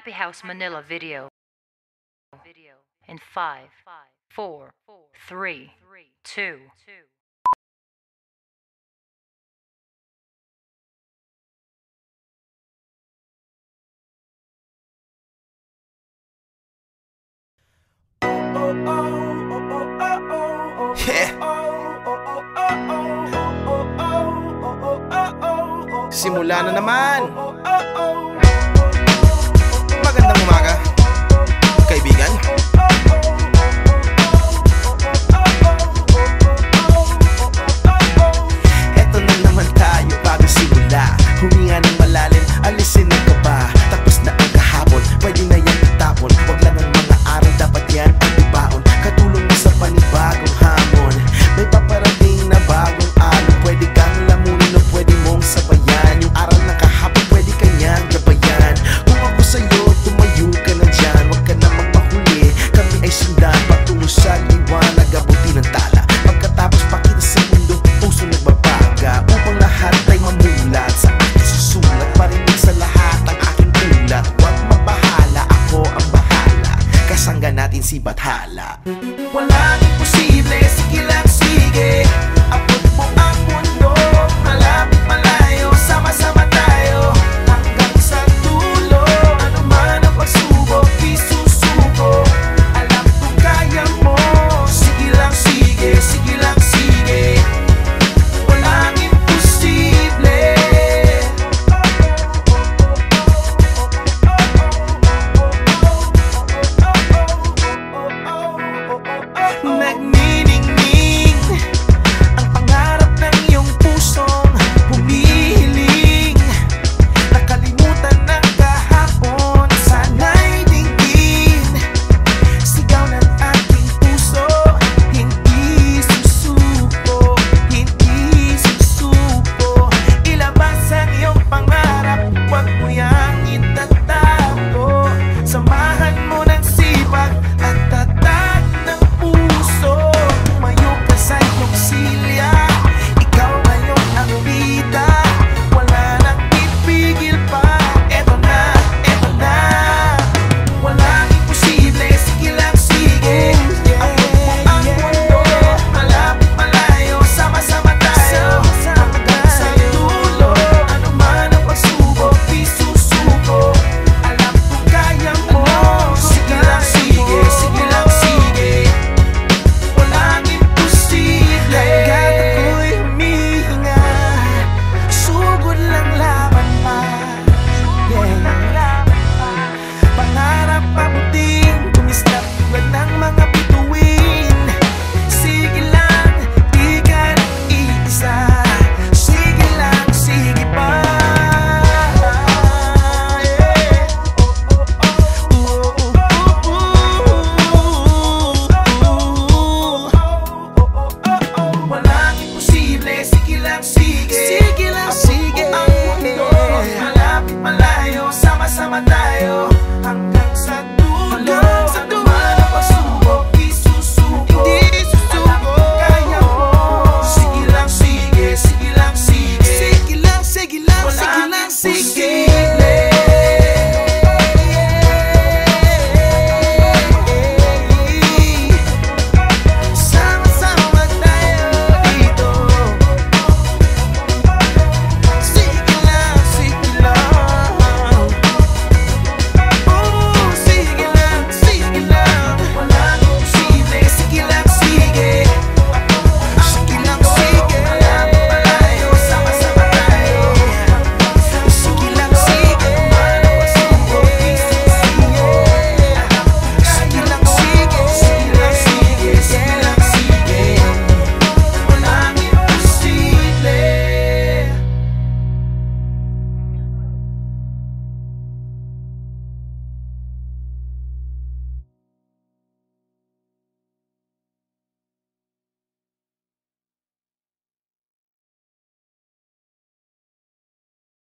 Happy House Manila video in five, four, three, two. Yeah. Simula na naman! magandang umaga pakinggan natin si Bathala. Walang imposible, sige lang sige. Apo